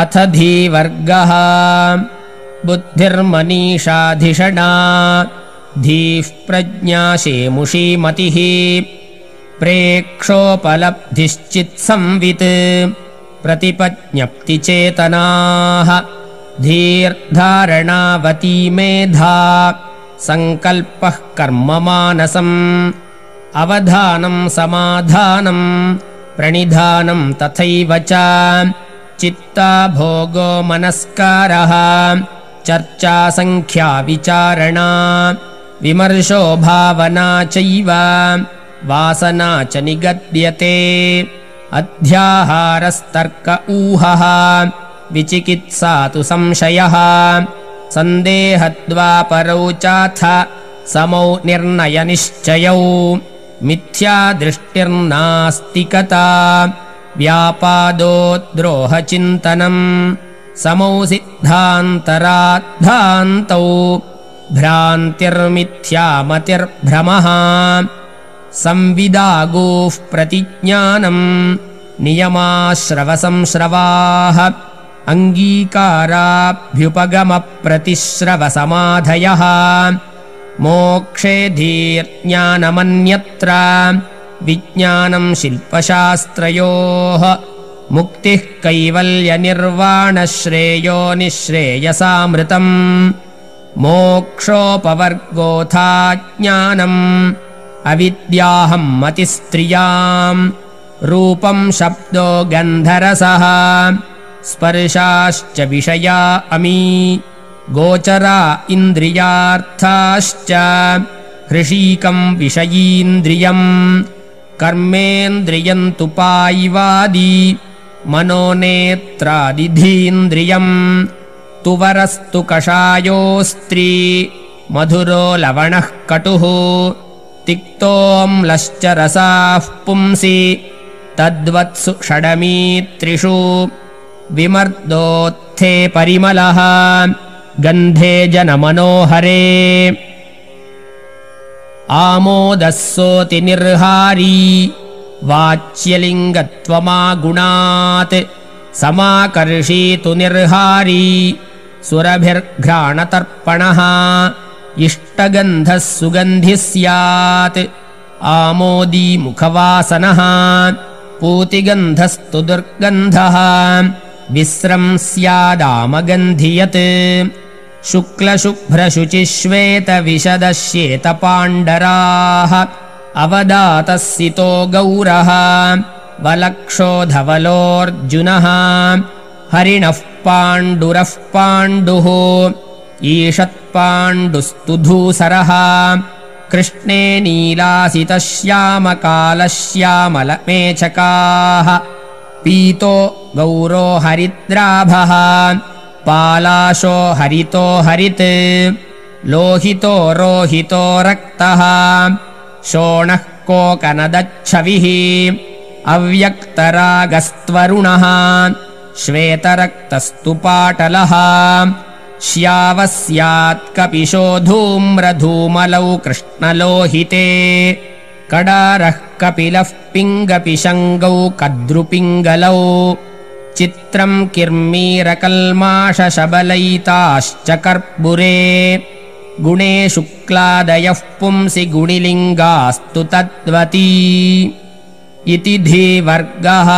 अथ धीवर्गः। बुद्धिर्मनीषाधिषणा। धीः प्रज्ञाशेमुषीमतिः प्रेक्षोपलब्धिश्चित्संवित्। प्रतिपज्ञप्तिचेतनाः। धीर्धारणावती मेधा। सङ्कल्पः कर्ममानसम् अवधानम् समाधानम् प्रणिधानम् तथैव च चित्ता भोगो मनस्कारः चर्चा सङ्ख्याविचारणा विमर्शो भावना चैव वासना च निगद्यते। अध्याहारस्तर्क ऊहः विचिकित्सा तु संशयः सन्देहद्वापरौ चाथ समौ निर्णयनिश्चयौ मिथ्यादृष्टिर्नास्तिकता व्यापादोद्रोहचिन्तनम् समौ सिद्धान्तराद्धान्तौ भ्रान्तिर्मिथ्यामतिर्भ्रमः संविदागोः प्रतिज्ञानम् नियमाश्रवसंश्रवाः अङ्गीकाराभ्युपगमप्रतिश्रवसमाधयः मोक्षे धीर्ज्ञानमन्यत्र विज्ञानम् शिल्पशास्त्रयोः मुक्तिः कैवल्यनिर्वाणश्रेयो निःश्रेयसामृतम् मोक्षोपवर्गोऽथा ज्ञानम् अविद्याहम् मतिस्त्रियाम् रूपम् शब्दो गन्धरसः स्पर्शाश्च विषया अमी गोचरा इन्द्रियार्थाश्च हृषीकम् विषयीन्द्रियम् कर्मेन्द्रियम् तु पायिवादी मनोनेत्रादिधीन्द्रियम्। तुवरस्तु कषायोस्त्री मधुरो लवणः कटुः। तिक्तोऽम्लश्च रसाः पुंसि तद्वत्सु षडमीत्रिषु। विमर्दोत्थे परिमलः गन्धे जनमनोहरे आमोदः सोऽतिनिर्हारी वाच्यलिङ्गत्वमागुणात् समाकर्षीतु निर्हारी। सुरभिर्घ्राणतर्पणः इष्टगन्धः सुगन्धिः स्यात्। आमोदी मुखवासनः पूतिगन्धस्तु दुर्गन्धः। विस्रंस्यादामगन्धियत् शुक्लशुभ्रशुचिश्वेतविशदश्येतपाण्डराः अवदातः गौरः वलक्षोधवलोऽर्जुनः। हरिणः पाण्डुरः पाण्डुः। ईषत्पाण्डुस्तु धूसरः कृष्णे नीलासितश्यामकालश्यामलमेचकाः पीतो गौरो हरिद्राभः पालाशो हरितो हरित् लोहितो रोहितो रक्तः शोणः कोकनदच्छविः अव्यक्तरागस्त्वरुणः श्वेतरक्तस्तु पाटलः श्यावः स्यात्कपिशो धूम्रधूमलौ कृष्णलोहिते कडारः कपिलः पिङ्गपिशङ्गौ कद्रुपिङ्गलौ चित्रम् किर्मीरकल्माषशबलैताश्च कर्पुरे। गुणे शुक्लादयः पुंसि गुणिलिङ्गास्तु तद्वती। इति धीवर्गः